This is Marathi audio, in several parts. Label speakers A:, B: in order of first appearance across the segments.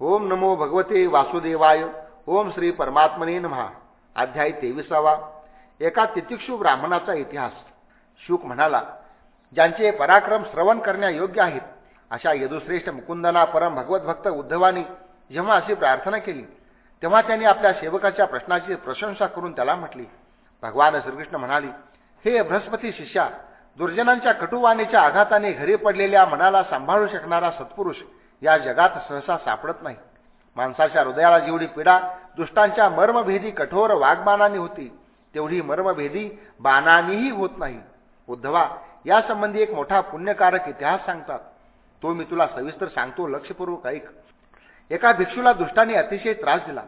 A: ओम नमो भगवते वासुदेवाय. ओम श्री परमात्मने नमहा अध्याय तेविसावा. एका तितिक्षु ब्राह्मणाचा इतिहास. शुक म्हणाला ज्यांचे पराक्रम श्रवण करण्यायोग्य आहेत अशा यदुश्रेष्ठ मुकुंदना परम भगवत भक्त उद्धवानी जेव्हा अशी प्रार्थना केली तेव्हा त्यांनी आपल्या सेवकाच्या प्रश्नाची प्रशंसा करून त्याला म्हटली. भगवान श्रीकृष्ण म्हणाली हे बृहस्पती शिष्या दुर्जनांच्या कटुवाणीच्या आघाताने घरी पडलेल्या मनाला सांभाळू शकणारा सत्पुरुष या जगात सहसा सापडत नाही. माणसाच्या हृदयाला जेवढी पीडा दुष्टांच्या मर्मभेदी कठोर वाघबाणांनी होती तेवढी मर्मभेदी बाणांनीही होत नाही. उद्धवा यासंबंधी एक मोठा पुण्यकारक इतिहास सांगतात. तो मी तुला सविस्तर सांगतो लक्षपूर्वक ऐक. एका भिक्षूला दुष्टाने अतिशय त्रास दिला.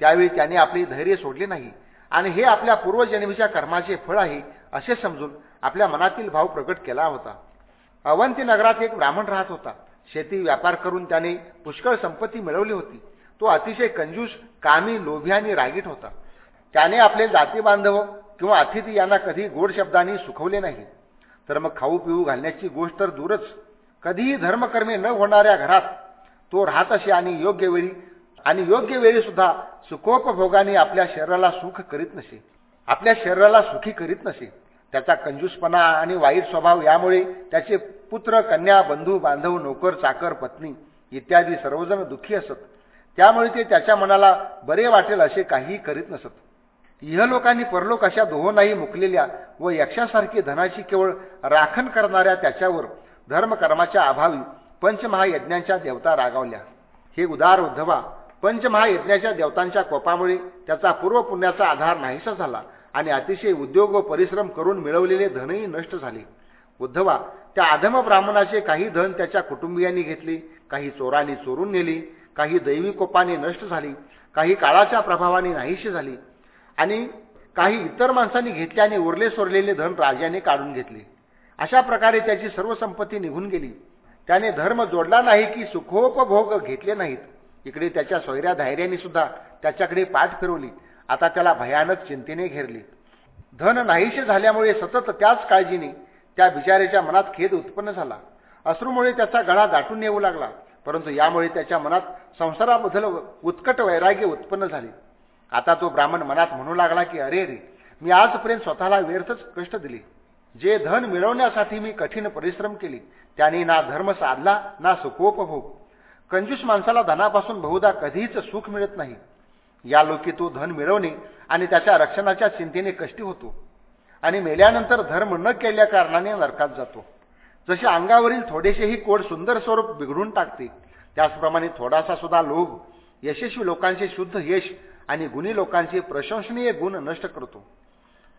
A: त्यावेळी त्याने आपली धैर्य सोडले नाही. आणि हे आपल्या पूर्वजन्मीच्या कर्माचे फळ आहे असे समजून आपल्या मनातील भाव प्रकट केला होता. अवंती नगरात एक ब्राह्मण राहत होता. शेती व्यापार करून त्याने पुष्कळ संपत्ती मिळवली होती. तो अतिशय कंजूस कामी लोभी आणि रागीट होता. त्याने आपले जाती बांधव किंवा अतिथी यांना कधी गोड शब्दांनी सुखवले नाही. तर मग खाऊ पिऊ घालण्याची गोष्ट तर दूरच. कधीही धर्मकर्मे न होणाऱ्या घरात तो राहत असे आणि योग्य वेळी आणि योग्य वेळी सुद्धा सुखोपभोगाने आपल्या शरीराला सुख करीत नसे. आपल्या शरीराला सुखी करीत नसे. त्याचा कंजूसपणा आणि वाईट स्वभाव यामुळे त्याचे पुत्र कन्या बंधू बांधव नोकर चाकर पत्नी इत्यादी सर्वजण दुःखी असत. त्यामुळे ते त्याच्या मनाला बरे वाटेल असे काहीही करीत नसत. इहलोकांनी परलोक अशा दोहोंनाही मुकलेल्या व यक्षासारखी धनाची केवळ राखण करणाऱ्या त्याच्यावर धर्मकर्माच्या अभावी पंचमहायज्ञांच्या देवता रागावल्या. हे उदार उद्धवा पंचमहायज्ञाच्या देवतांच्या कोपामुळे त्याचा पूर्वपुण्याचा आधार नाहीसा झाला आणि अतिशय उद्योग व परिश्रम करून मिळवलेले धनही नष्ट झाले. उद्धवा त्या आधम ब्राह्मणाचे काही धन त्याच्या कुटुंबियांनी घेतले काही चोरांनी चोरून नेली काही दैवी कोपाने नष्ट झाली काही काळाच्या प्रभावाने नाहीशी झाली आणि काही इतर माणसांनी घेतले आणि उरले सोरलेले धन राजाने काढून घेतले. अशा प्रकारे त्याची सर्व संपत्ती निघून गेली. त्याने धर्म जोडला नाही की सुखोपभोग घेतले नाहीत. इकडे त्याच्या सोयऱ्या धैर्याने सुद्धा त्याच्याकडे पाठ फिरवली. आता त्याला भयानक चिंतेने घेरली. धन नाहीसे झाल्यामुळे सतत त्याच काळजीने त्या बिचारेच्या मनात खेद उत्पन्न झाला. अश्रूमुळे त्याचा गळा दाटून येऊ लागला परंतु यामुळे त्याच्या मनात संसाराबद्दल उत्कट वैराग्य उत्पन्न झाले. आता तो ब्राह्मण मनात म्हणू लागला की अरे रे मी आजपर्यंत स्वतःला व्यर्थच कष्ट दिले. जे धन मिळवण्यासाठी मी कठीण परिश्रम केले त्याने ना धर्म साधला ना सुखोपभोग. कंजूस माणसाला धनापासून बहुधा कधीच सुख मिळत नाही. या लोकी तो धन मिळवणे आणि त्याच्या रक्षणाच्या चिंतेने कष्टी होतो. आणि मेल्यानंतर धर्म न केल्या कारणाने नरकात जातो. जसे अंगावरील थोडेसेही कोड सुंदर स्वरूप बिघडून टाकते त्याचप्रमाणे थोडासा सुद्धा लोभ यशस्वी लोकांचे शुद्ध यश आणि गुणी लोकांचे प्रशंसनीय गुण नष्ट करतो.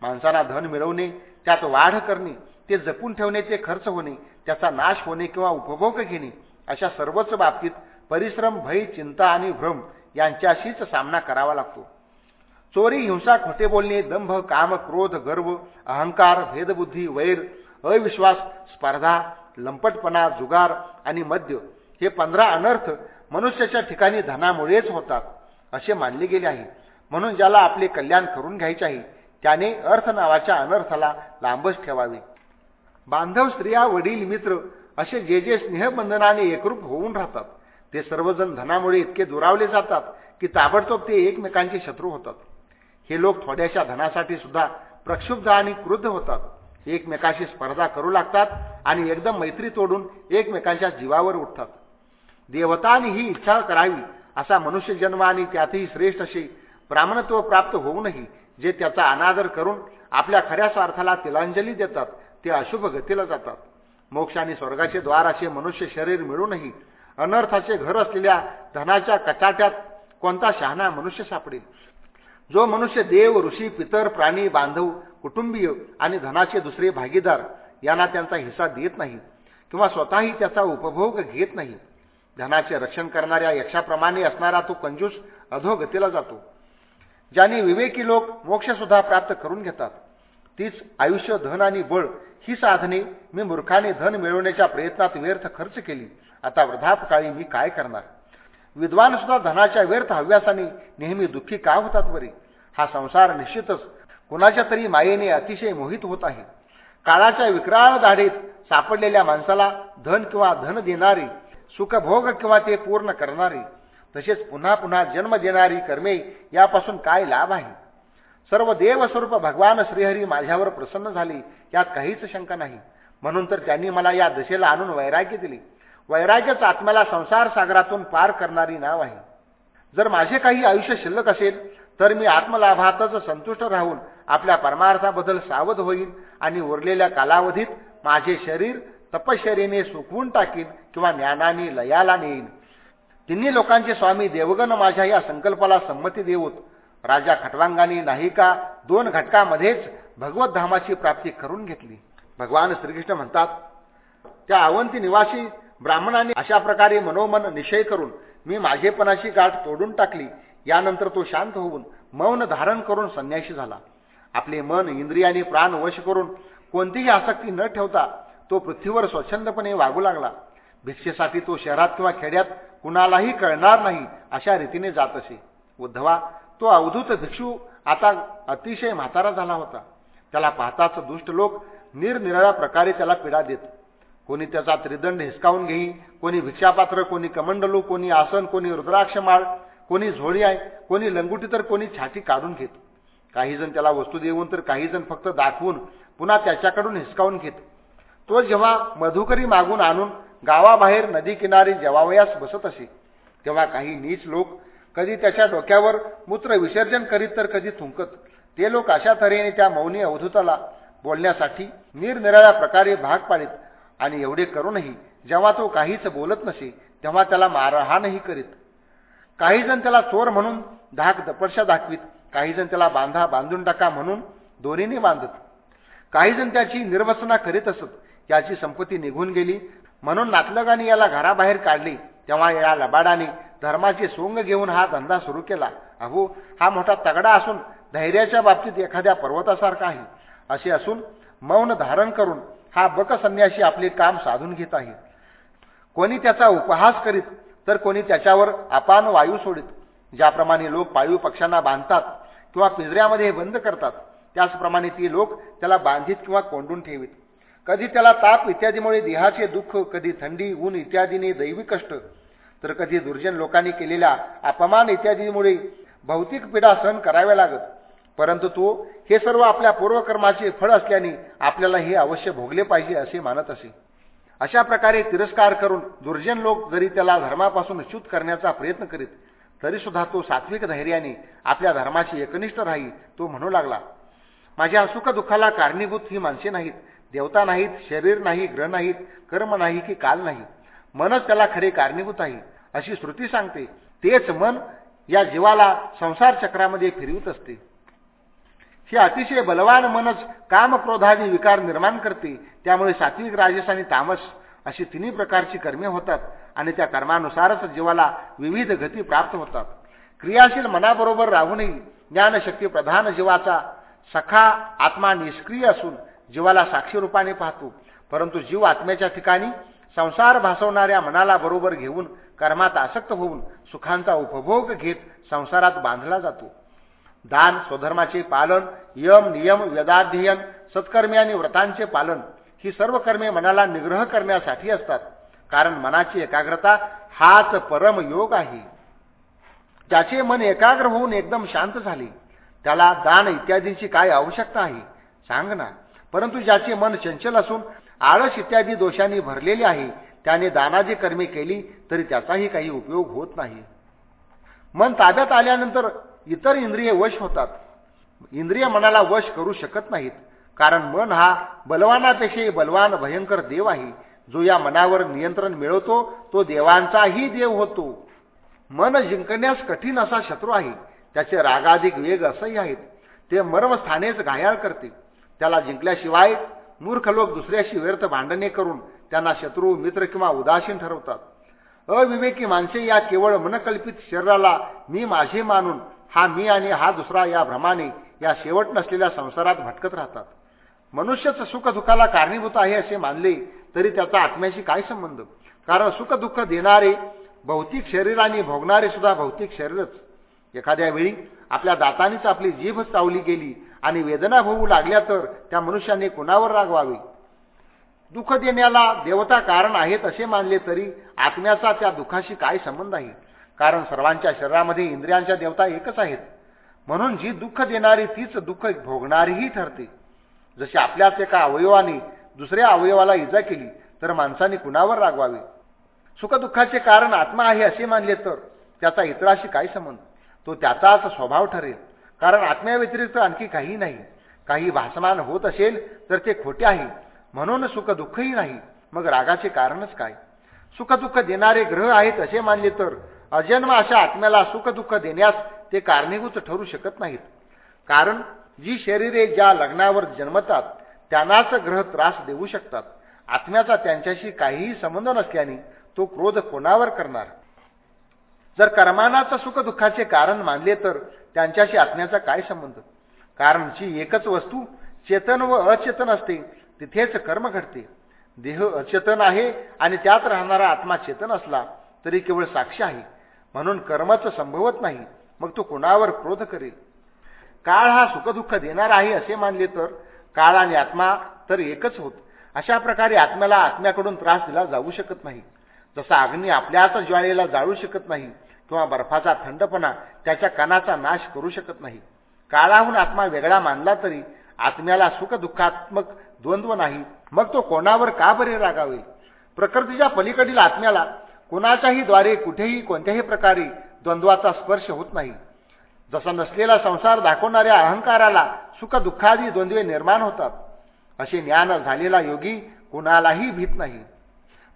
A: माणसाला धन मिळवणे त्यात वाढ करणे ते जपून ठेवणे ते खर्च होणे त्याचा नाश होणे किंवा उपभोग घेणे अशा सर्वच बाबतीत परिश्रम भय चिंता आणि भ्रम यांच्याशीच सामना करावा लागतो. चोरी हिंसा खोटे बोलणे दंभ काम क्रोध गर्व अहंकार भेदबुद्धी वैर अविश्वास स्पर्धा लंपटपणा जुगार आणि मद्य हे पंधरा अनर्थ मनुष्याच्या ठिकाणी धनामुळेच होतात असे मानले गेले आहे. म्हणून ज्याला आपले कल्याण करून घ्यायचे आहे त्याने अर्थ नावाच्या अनर्थाला लांबच ठेवावे. बांधव स्त्रिया वडील मित्र असे जे जे स्नेहबंधनाने एकरूप होऊन राहतात ते सर्वजण धनामुळे इतके दुरावले जातात की ताबडतोब ते एकमेकांचे शत्रू होतात. हे लोक थोड्याशा धनासाठी सुद्धा प्रक्षुब्ध आणि क्रुद्ध होतात. एकमेकाशी स्पर्धा करू लागतात आणि एकदम मैत्री तोडून एकमेकांच्या जीवावर उठतात. देवतांनी ही इच्छा करावी असा मनुष्य जन्म आणि त्यातही श्रेष्ठ असे प्रामणत्व प्राप्त होऊनही जे त्याचा अनादर करून आपल्या खऱ्या स्वार्थाला तिलांजली देतात ते अशुभ गतीला जातात. मोक्ष आणि स्वर्गाचे द्वार असे मनुष्य शरीर मिळूनही अनर्थाचे घर असलेल्या धनाच्या कचाट्यात कोणता शहाणा मनुष्य सापडेल? जो मनुष्य देव ऋषी पितर प्राणी बांधव कुटुंबीय आणि धनाचे दुसरे भागीदार यांना त्यांचा हिस्सा देत नाही किंवा स्वतःही त्याचा उपभोग घेत नाही. धनाचे रक्षण करणाऱ्या यक्षाप्रमाणे असणारा तो कंजूस अधोगतीला जातो. ज्यांनी विवेकी लोक मोक्षसुद्धा प्राप्त करून घेतात. तीच आयुष्य धन आणि बळ ही साधने मी मूर्खाने धन मिळवण्याच्या प्रयत्नात व्यर्थ खर्च केली. आता वृद्धापकाळी मी काय करणार? विद्वान सुद्धा धनाच्या व्यर्थ हव्यासाने नेहमी दुःखी का होतात बरे? हा संसार निश्चितच कुणाच्या तरी मायेने अतिशय मोहित होत आहे. काळाच्या विक्राळ दाढीत सापडलेल्या माणसाला धन किंवा धन देणारे सुखभोग किंवा ते पूर्ण करणारे तसेच पुन्हा पुन्हा जन्म देणारी कर्मे यापासून काय लाभ आहे? सर्व देवस्वरूप भगवान श्रीहरी माझ्यावर प्रसन्न झाले यात काहीच शंका नाही. म्हणून तर त्यांनी मला या दशेला आणून वैराग्य दिली. वैराग्यच आत्म्याला संसार सागरातून पार करणारी नाव आहे. जर माझे काही आयुष्य शिल्लक असेल तर मी आत्मलाभातच संतुष्ट राहून आपल्या परमार्थाबद्दल सावध होईल आणि उरलेल्या कालावधीत माझे शरीर तपश्चरीने सुकवून टाकीन किंवा ज्ञानाने लयाला नेईन. तिन्ही लोकांचे स्वामी देवगण माझ्या या संकल्पाला संमती देऊत. राजा खटवांगानी नाही का दोन घटकामध्येच भगवत धामाची प्राप्ती करून घेतली. भगवान श्रीकृष्ण म्हणतात त्या अवंती निवासी ब्राह्मणाने अशा प्रकारे मनोमन निश्चय करून मी माझेपणाची गाठ तोडून टाकली. यानंतर तो शांत होऊन मौन धारण करून संन्याशी झाला. आपले मन इंद्रियाने प्राण वश करून कोणतीही आसक्ती न ठेवता तो पृथ्वीवर स्वच्छंदपणे वागू लागला. भिक्षेसाठी तो शहरात किंवा खेड्यात कुणालाही कळणार नाही अशा रीतीने जात असे. उद्धवा तो अवधूत भिक्षू आता अतिशय म्हातारा झाला होता. त्याला पाहताच दुष्ट लोक निरनिराळ्या प्रकारे त्याला पीडा देत कोणी त्याचा त्रिदंड हिसकावून घेई कोणी भिक्षापात्र कोणी कमंडलू कोणी आसन कोणी रुद्राक्षमाळ कोणी झोळी आहे कोणी लंगुटी तर कोणी छाती काढून घेत. काही जण त्याला वस्तू देऊन तर काही जण फक्त दाखवून पुन्हा त्याच्याकडून हिसकावून घेत. तो जेव्हा मधुकरी मागून आणून गावाबाहेर नदी किनारी जेवावयास बसत असे तेव्हा काही नीच लोक कधी त्याच्या डोक्यावर मूत्र विसर्जन करीत तर कधी थुंकत. ते लोक अशा तऱ्हेने त्या मौनी अवधूताला बोलण्यासाठी निरनिराळ्या प्रकारे भाग पाडित. आणि एवढे करूनही जेव्हा तो काहीच बोलत नसे तेव्हा त्याला मारहाणही करीत. काहीजण त्याला चोर म्हणून धाक दपर्शा दाखवीत काहीजण त्याला बांधा बांधून टाका म्हणून दोरीने बांधत. काहीजण त्याची निर्वसना करीत असत याची संपत्ती निघून गेली. म्हणून नातलगाने याला घराबाहेर काढले तेव्हा या लबाडाने धर्माचे सोंग घेऊन हा धंदा सुरू केला. अहो हा मोठा तगडा असून धैर्याच्या बाबतीत एखाद्या पर्वतासारखा आहे. असे असून मौन धारण करून हा बक संन्याशी आपले काम साधून घेत आहे. कोणी त्याचा उपहास करीत तर कोणी त्याच्यावर अपान वायू सोडित ज्याप्रमाणे लोक पाळीव पक्ष्यांना बांधतात किंवा पिंजऱ्यामध्ये बंद करतात त्याचप्रमाणे ती लोक त्याला बांधित किंवा कोंडून ठेवीत. कधी त्याला ताप इत्यादीमुळे देहाचे दुःख कधी थंडी ऊन इत्यादीने दैवी कष्ट तर कधी दुर्जन लोकांनी केलेल्या अपमान इत्यादीमुळे भौतिक पीडा सहन कराव्या लागत. परंतु तो हे सर्व आपल्या पूर्वकर्माचे फळ असल्याने आपल्याला हे अवश्य भोगले पाहिजे असे मानत असे. अशा प्रकारे तिरस्कार करून दुर्जन लोक जरी त्याला धर्मापासून च्युत करण्याचा प्रयत्न करीत तरीसुद्धा तो सात्विक धैर्याने आपल्या धर्माची एकनिष्ठ राही तो म्हणू लागला माझ्या सुखदुःखाला कारणीभूत ही माणसे नाहीत. देवता नाहीत शरीर नाही ग्रह नाहीत कर्म नाही की काल नाही. मनच त्याला खरे कारणीभूत आहे. अशी श्रुती सांगते. तेच मन या जीवाला संसार चक्रामध्ये फिरवित असते. हे अतिशय बलवान मनच कामक्रोधादी विकार निर्माण करते. त्यामुळे सात्विक राजस आणि तामस अशी तिन्ही प्रकारची कर्मे होतात आणि त्या कर्मानुसारच जीवाला विविध गती प्राप्त होतात. क्रियाशील मनाबरोबर राहूनही ज्ञानशक्ती प्रधान जीवाचा सखा आत्मा निष्क्रिय असून जीवाला साक्षी रूपाने पाहतो. परंतु जीव आत्म्याच्या ठिकाणी संसार भासवणाऱ्या मनाला बरोबर घेऊन कर्मात आसक्त होऊन सुखांचा उपभोग घेत संसारात बांधला जातो. दान स्वधर्माचे पालन यम नियम वेदाध्ययन सत्कर्मे आणि व्रतांचे पालन ही सर्व कर्मे मनाला निग्रह करण्यासाठी असतात. कारण मनाची एकाग्रता हाच परम योग आहे. ज्याचे मन एकाग्र होऊन एकदम शांत झाले त्याला दान इत्यादींची काय आवश्यकता आहे? सांग ना. परंतु ज्याचे मन चंचल असून आळस इत्यादी दोषांनी भरलेले आहे त्याने दानाची कर्मे केली तरी त्याचाही काही उपयोग होत नाही. मन ताब्यात आल्यानंतर इतर इंद्रिय वश होतात. इंद्रिय मनाला वश करू शकत नाहीत. कारण मन हा बलवानापेक्षाही बलवान भयंकर देव आहे. जो या मनावर नियंत्रण मिळवतो तो देवांचाही देव होतो. मन जिंकण्यास कठीण असा शत्रू आहे. त्याचे रागाधिक वेग असंही आहेत. ते मर्मस्थानेच घायाळ करते. त्याला जिंकल्याशिवाय मूर्ख लोक दुसऱ्याशी व्यर्थ भांडणे करून त्यांना शत्रू मित्र किंवा उदासीन ठरवतात. अविवेकी माणसे या केवळ मनकल्पित शरीराला मी माझे मानून हा मी आणि हा दुसरा या भ्रमाने या शेवट नसलेल्या संसारात भटकत राहतात. मनुष्यच सुखदुःखाला कारणीभूत आहे असे मानले तरी त्याचा आत्म्याशी काय संबंध? कारण सुखदुःख देणारे भौतिक शरीर आणि भोगणारे सुद्धा भौतिक शरीरच. एखाद्या वेळी आपल्या दातानीच आपली जीभ चावली गेली आणि वेदना होऊ लागल्या तर त्या मनुष्याने कुणावर रागवावी? दुःख देण्याला देवता कारण आहेत असे मानले तरी आत्म्याचा त्या दुःखाशी काय संबंध आहे? कारण सर्वांच्या शरीरामध्ये इंद्रियांच्या देवता एकच आहेत. म्हणून जी दुःख देणारी तीच दुःख भोगणारीही ठरते. जशी आपल्याच एका अवयवाने दुसऱ्या अवयवाला इजा केली तर माणसाने कुणावर रागवावे? सुखदुःखाचे कारण आत्मा आहे असे मानले तर त्याचा इतराशी काय संबंध? तो त्याचाच स्वभाव ठरेल. कारण आत्म्याव्यतिरिक्त आणखी काही नाही. काही भासमान होत असेल तर ते खोटे आहे. म्हणून सुखदुःखही नाही. मग रागाचे कारणच काय? सुखदुःख देणारे ग्रह आहेत असे मानले तर अजन्म अशा आत्म्याला सुखदुःख देण्यास ते कारणीभूत ठरू शकत नाहीत. कारण जी शरीरे ज्या लग्नावर जन्मतात त्यांनाच ग्रह त्रास देऊ शकतात. आत्म्याचा त्यांच्याशी काहीही संबंध नसल्याने तो क्रोध कोणावर करणार? जर कर्मानाच सुखदुःखाचे कारण मानले तर त्यांच्याशी आत्म्याचा काय संबंध? कारण जी एकच वस्तू चेतन व अचेतन असते तिथेच कर्म घडते. देह अचेतन आहे आणि त्यात राहणारा आत्मा चेतन असला तरी केवळ साक्ष आहे. म्हणून कर्माचं संभवत नाही. मग तो कुणावर क्रोध करेल? काळ हा सुखदुःख देणारा आहे असे मानले तर? काळ आणि आत्मा तर एकच होत. अशा प्रकारे आत्म्याला आत्म्याकडून त्रास दिला जाऊ शकत नाही. जसा अग्नी आपल्याच ज्वाळेला जाळू शकत नाही किंवा बर्फाचा थंडपणा त्याच्या कणाचा नाश करू शकत नाही. काळाहून आत्मा वेगळा मानला तरी आत्म्याला सुखदुःखात्मक द्वंद्व नाही. मग तो कोणावर का बरे रागावे? प्रकृतीच्या पलीकडील आत्म्याला कोणाच्याही द्वारे कुठेही कोणत्याही प्रकारे द्वंद्वाचा स्पर्श होत नाही. जसा नसलेला संसार दाखवणाऱ्या अहंकाराला सुखदुःखादी द्वंद्वे निर्माण होतात असे ज्ञान झालेला योगी कुणालाही भीत नाही.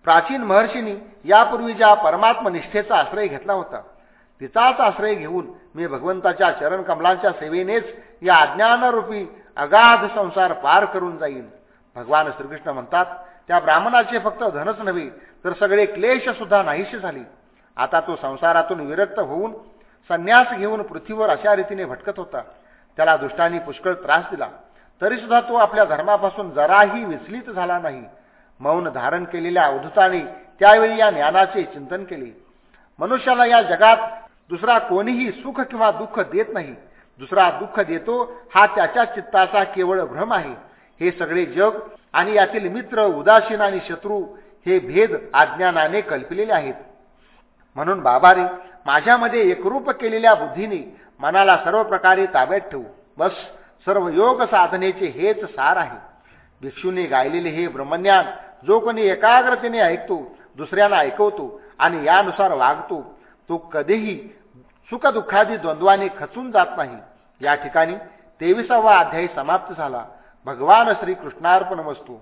A: प्राचीन महर्षींनी यापूर्वी ज्या परमात्मनिष्ठेचा आश्रय घेतला होता तिचाच आश्रय घेऊन मी भगवंताच्या चरणकमलांच्या सेवेनेच या अज्ञानरूपी अगाध संसार पार करून जाईल भगवान श्रीकृष्ण म्हणतात त्या ब्राह्मणाचे फक्त धनच नव्हे तर सगळे क्लेश सुद्धा नाहीसे झाले. आता तो संसारातून विरक्त होऊन संन्यास घेऊन पृथ्वीवर अशा रीतीने भटकत होता. त्याला दुष्टांनी पुष्कळ त्रास दिला. तरी सुद्धा तो आपल्या धर्मापासून जराही विचलित झाला नाही. मौन धारण केलेल्या अवधूताने त्यावेळी या ज्ञानाचे चिंतन केले. मनुष्याला या जगात दुसरा कोणीही सुख किंवा दुःख देत नाही. दुसरा दुःख देतो हा त्याच्या चित्ताचा केवळ भ्रम आहे. हे सगळे जग आणि यातील मित्र उदासीन आणि शत्रू हे भेद अज्ञानाने कल्पलेले आहेत. म्हणून बाबारे माझ्यामध्ये एकरूप केलेल्या बुद्धीने मनाला सर्व प्रकारे ताब्यात ठेवू. बस सर्व योग साधनेचे हेच सार आहे. भिक्षूने गायलेले हे ब्रह्मज्ञान जो कोणी एकाग्रतेने ऐकतो दुसऱ्यांना ऐकवतो आणि यानुसार वागतो तो कधीही सुखदुःखादी द्वंद्वाने खचून जात नाही. या ठिकाणी तेविसावा अध्यायी समाप्त झाला. भगवान श्रीकृष्णार्पण वस्तू.